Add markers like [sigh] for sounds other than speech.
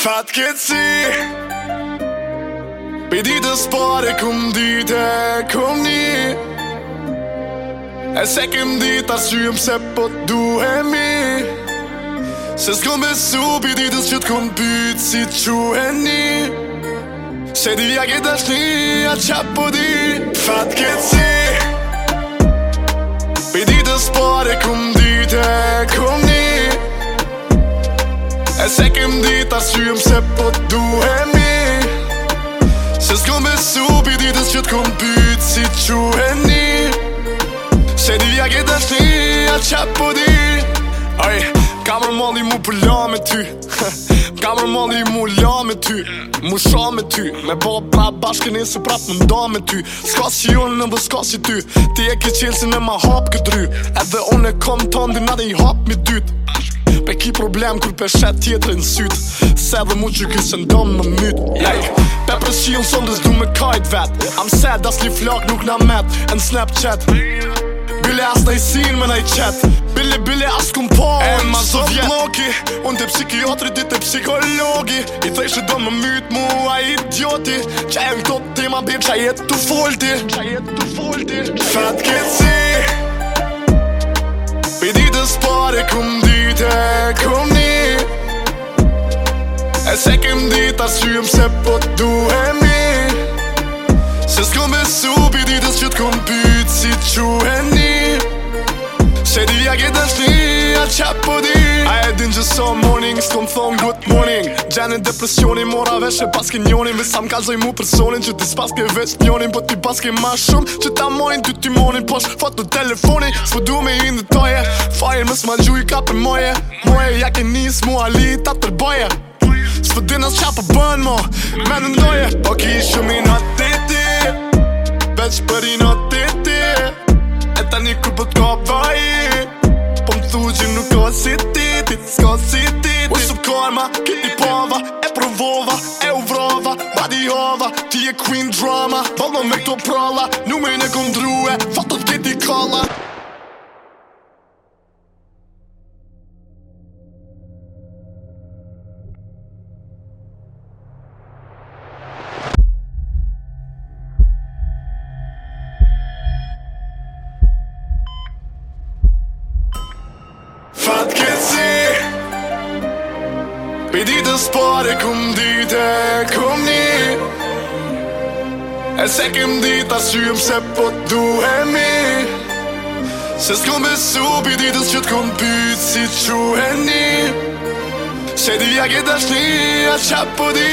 Fatkeci Për ditës pare këm dite këm një E se këm ditë arsyëm se po të duhemi Se s'kom besu për ditës që t'kom pytë si të quheni Se di vja këtë është një a qa po di Fatkeci Fatkeci syëm se po të duhemi Se s'ko me supi ditës që t'kom pyt si t'quheni Se di vja këtë është një atë që po di Aj, ka më mëllë mu përla me ty [laughs] Ka më mëllë mu la me ty Mu sha me ty Me bo pra bashkën e së prap më nda me ty Ska si unë në vëska si ty Ti e ke qenë si në ma hapë këtë ry Edhe unë e kom të ndinat e i hapë mi dytë E ki problem kur peshet tjetër në sytë Se dhe mu që kësë ndonë në mytë like, Pe për shilën së du me kajt vetë I'm sad asli flak nuk na metë E në Snapchat Bile as në i sinë me në i qetë Bile bile as këm po E ma zot bloki Unë të psikiatri, ti të psikologi I thej që do më mytë mu a idioti Qa e në këtë ti ma bim qa jetë të folti Qa jetë të folti Fatë këtë si Pe ditës pare spare këm di se kem dit asyëm se po të duhemi Se s'kom besu për ditës që t'kom pytë si t'quheni Se di a këtë është një a qa po di A e din që so morning s'kom thonë good morning Gjenë në depresioni mora veshë e paske njonin Vesa m'kazoj mu personin që ti s'paske veç njonin Po ti paske ma shumë që ta mojnë ty ty morning Posh fat në telefoni s'po du me i në toje Fajnë mës ma gjuj ka për moje Moje ja ke nis mu alit ta tërboje Së për dynas qa për po bën mo Me në ndoje Po ki shumë i në të të Veç për i në të të E ta një kërë për t'ko kapë i Po, po më thu që nuk o si ti Ti të s'ko si ti O së korma, karma Këti pava E provova E uvrova Badi hova Ti e queen drama Bëllë me këto prala Nume në këndrue Fatot këti kala të spore këm dite këm një E se këm dita syëm se po të duhemi Se s'kom besu pi ditës që t'kom pyt si t'quheni Se di a këtë ashtë një a qa po di